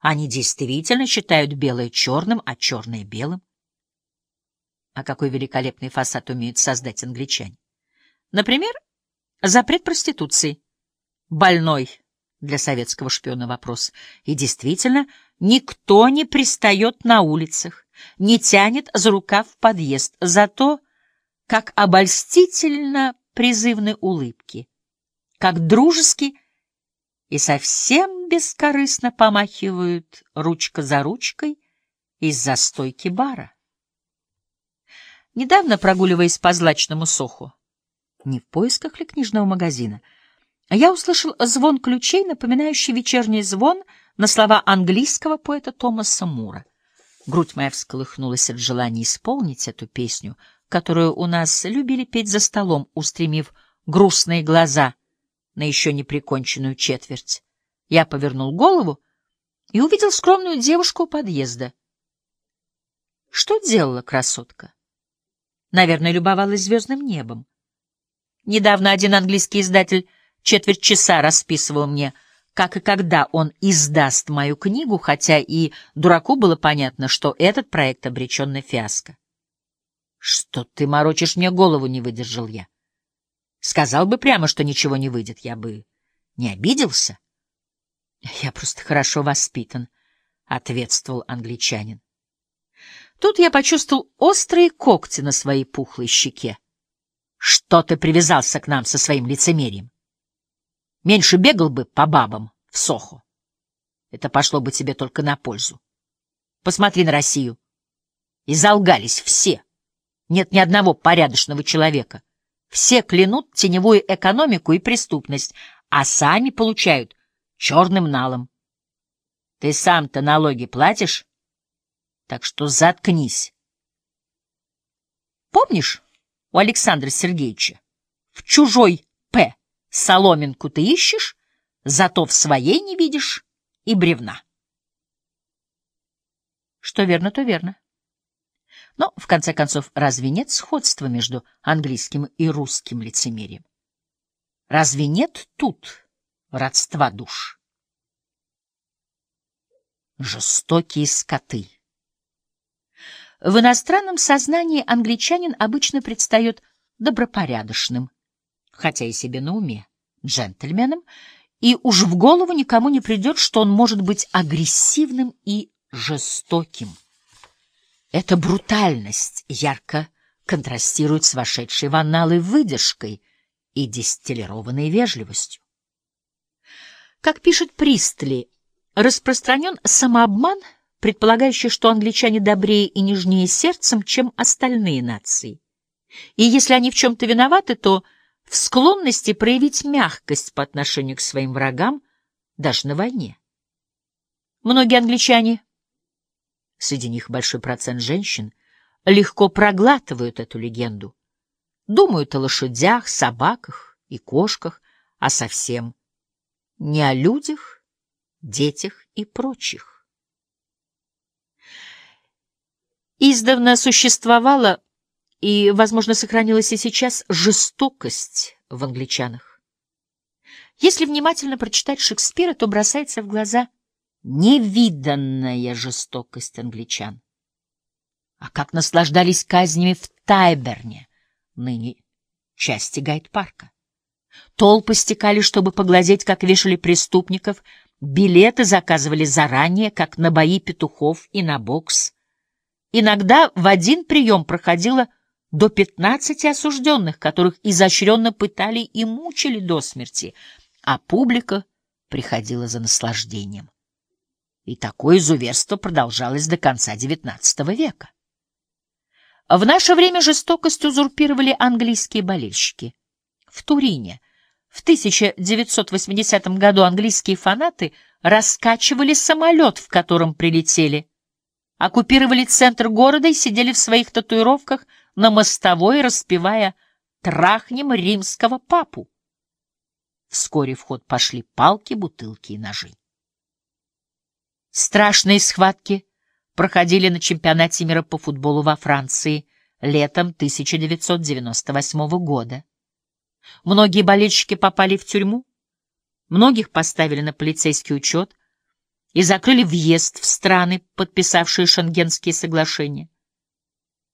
Они действительно считают белое черным, а черное белым. А какой великолепный фасад умеют создать англичане. Например, запрет проституции. Больной для советского шпиона вопрос. И действительно, никто не пристает на улицах, не тянет за рукав в подъезд, зато как обольстительно призывны улыбки, как дружески и совсем бескорыстно помахивают ручка за ручкой из-за стойки бара. Недавно, прогуливаясь по злачному Соху, не в поисках ли книжного магазина, я услышал звон ключей, напоминающий вечерний звон на слова английского поэта Томаса Мура. Грудь моя всколыхнулась от желания исполнить эту песню, которую у нас любили петь за столом, устремив грустные глаза на еще не приконченную четверть. Я повернул голову и увидел скромную девушку у подъезда. Что делала красотка? Наверное, любовалась звездным небом. Недавно один английский издатель четверть часа расписывал мне, как и когда он издаст мою книгу, хотя и дураку было понятно, что этот проект обречен на фиаско. «Что ты морочишь мне голову?» — не выдержал я. Сказал бы прямо, что ничего не выйдет, я бы не обиделся. Я просто хорошо воспитан, — ответствовал англичанин. Тут я почувствовал острые когти на своей пухлой щеке. Что ты привязался к нам со своим лицемерием? Меньше бегал бы по бабам в Сохо. Это пошло бы тебе только на пользу. Посмотри на Россию. И залгались все. Нет ни одного порядочного человека. Все клянут теневую экономику и преступность, а сами получают черным налом. Ты сам-то налоги платишь? Так что заткнись. Помнишь у Александра Сергеевича? В чужой «П» соломинку ты ищешь, зато в своей не видишь и бревна. Что верно, то верно. Но, в конце концов, разве нет сходства между английским и русским лицемерием? Разве нет тут родства душ? Жестокие скоты. В иностранном сознании англичанин обычно предстает добропорядочным, хотя и себе на уме, джентльменом, и уж в голову никому не придет, что он может быть агрессивным и жестоким. Эта брутальность ярко контрастирует с вошедшей в анналы выдержкой и дистиллированной вежливостью. Как пишет Пристли, распространен самообман, предполагающий, что англичане добрее и нежнее сердцем, чем остальные нации. И если они в чем-то виноваты, то в склонности проявить мягкость по отношению к своим врагам даже на войне. Многие англичане среди них большой процент женщин, легко проглатывают эту легенду, думают о лошадях, собаках и кошках, а совсем не о людях, детях и прочих. Издавна существовала и, возможно, сохранилась и сейчас жестокость в англичанах. Если внимательно прочитать Шекспира, то бросается в глаза – невиданная жестокость англичан. А как наслаждались казнями в Тайберне, ныне части Гайд-парка. Толпы стекали, чтобы поглазеть, как вешали преступников, билеты заказывали заранее, как на бои петухов и на бокс. Иногда в один прием проходило до пятнадцати осужденных, которых изощренно пытали и мучили до смерти, а публика приходила за наслаждением. И такое изуверство продолжалось до конца XIX века. В наше время жестокость узурпировали английские болельщики. В Турине в 1980 году английские фанаты раскачивали самолет, в котором прилетели, оккупировали центр города и сидели в своих татуировках на мостовой, распевая «Трахнем римского папу». Вскоре в ход пошли палки, бутылки и ножи. Страшные схватки проходили на чемпионате мира по футболу во Франции летом 1998 года. Многие болельщики попали в тюрьму, многих поставили на полицейский учет, и закрыли въезд в страны, подписавшие Шенгенские соглашения.